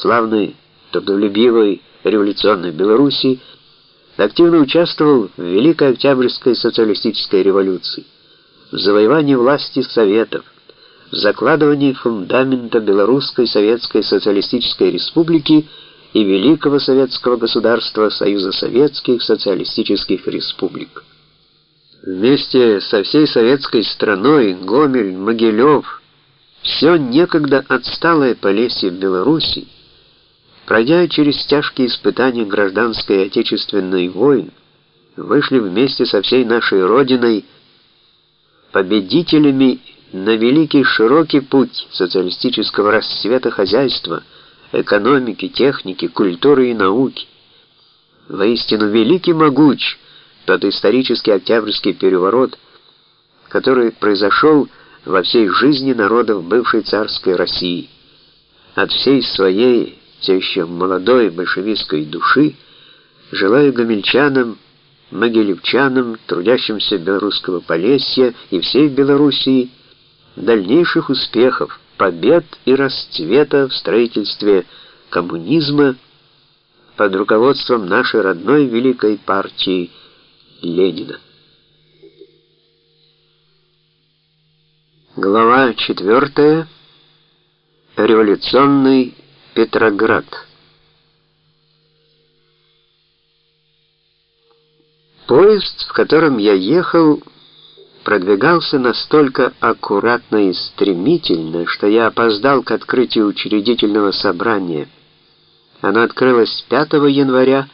славной, трудолюбивой революционной Белоруссии, активно участвовал в Великой Октябрьской социалистической революции, в завоевании власти Советов, в закладывании фундамента Белорусской Советской Социалистической Республики и Великого Советского Государства Союза Советских Социалистических Республик. Вместе со всей советской страной Гомель, Могилев, все некогда отсталое Полесье Беларуси, пройдя через тяжкие испытания гражданской и отечественной войн, вышли вместе со всей нашей Родиной победителями на великий широкий путь социалистического расцвета хозяйства, экономики, техники, культуры и науки. Воистину великий могуч тот исторический Октябрьский переворот, который произошел во всей жизни народов бывшей царской России. От всей своей, все еще молодой большевистской души, желаю гомельчанам, могилевчанам, трудящимся белорусского Полесья и всей Белоруссии дальнейших успехов, побед и расцвета в строительстве коммунизма под руководством нашей родной великой партии Ленина. Глава 4. Революционный Петроград. Поезд, в котором я ехал, продвигался настолько аккуратно и стремительно, что я опоздал к открытию учредительного собрания. Оно открылось 5 января,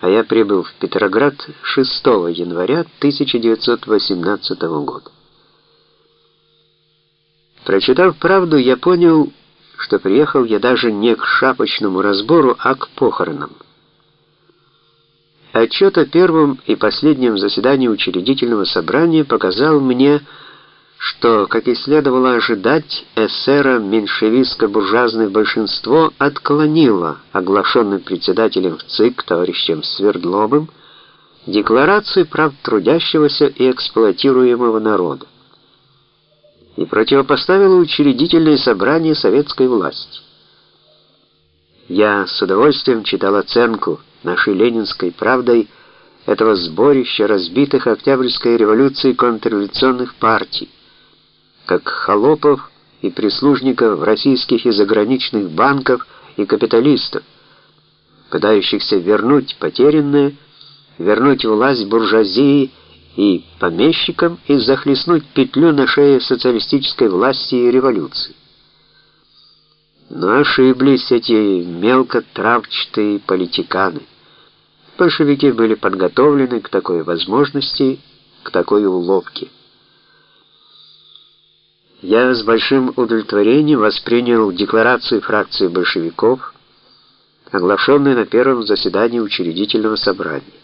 а я прибыл в Петроград 6 января 1918 года. Прочитав правду, я понял, что приехал я даже не к шапочному разбору, а к похоронам. Отчет о первом и последнем заседании учредительного собрания показал мне, что, как и следовало ожидать, эсера меньшевистско-буржуазное большинство отклонило оглашенным председателем в ЦИК товарищем Свердловым декларацию прав трудящегося и эксплуатируемого народа и противопоставила учредительное собрание советской власти. Я с удовольствием читал оценку нашей ленинской правдой этого сборища разбитых Октябрьской революции контрреволюционных партий, как холопов и прислужников российских и заграничных банков и капиталистов, пытающихся вернуть потерянное, вернуть власть буржуазии и помещикам и захлестнуть петлю на шее социалистической власти и революции. Но ошиблись эти мелкотравчатые политиканы. Большевики были подготовлены к такой возможности, к такой уловке. Я с большим удовлетворением воспринял декларацию фракции большевиков, оглашенную на первом заседании учредительного собрания.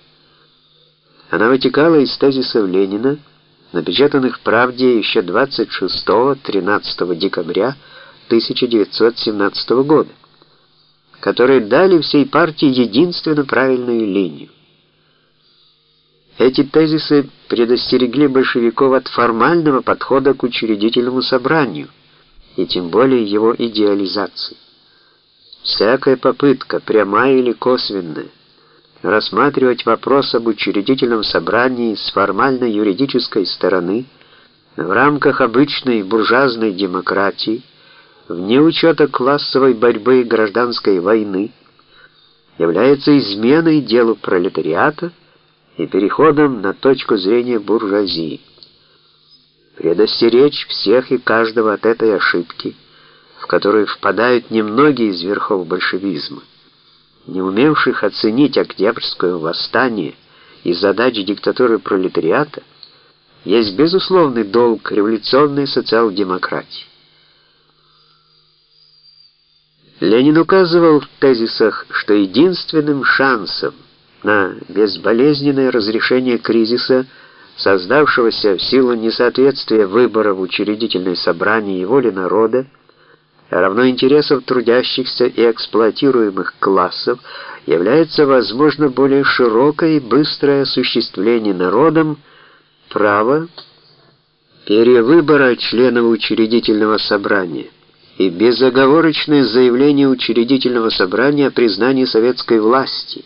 Она вытекала из тезисов Ленина, напечатанных в «Правде» еще 26-13 декабря 1917 года, которые дали всей партии единственно правильную линию. Эти тезисы предостерегли большевиков от формального подхода к учредительному собранию, и тем более его идеализации. Всякая попытка, прямая или косвенная, рассматривать вопрос об учредительном собрании с формально-юридической стороны в рамках обычной буржуазной демократии, вне учета классовой борьбы и гражданской войны, является изменой делу пролетариата и переходом на точку зрения буржуазии. Предостеречь всех и каждого от этой ошибки, в которую впадают немногие из верхов большевизма не умевших оценить Октябрьское восстание и задачи диктатуры пролетариата, есть безусловный долг революционной социал-демократии. Ленин указывал в тезисах, что единственным шансом на безболезненное разрешение кризиса, создавшегося в силу несоответствия выборов в учредительное собрание и воли народа, равно интересов трудящихся и эксплуатируемых классов, является, возможно, более широкое и быстрое осуществление народом права перевыбора членов учредительного собрания и безоговорочное заявление учредительного собрания о признании советской власти,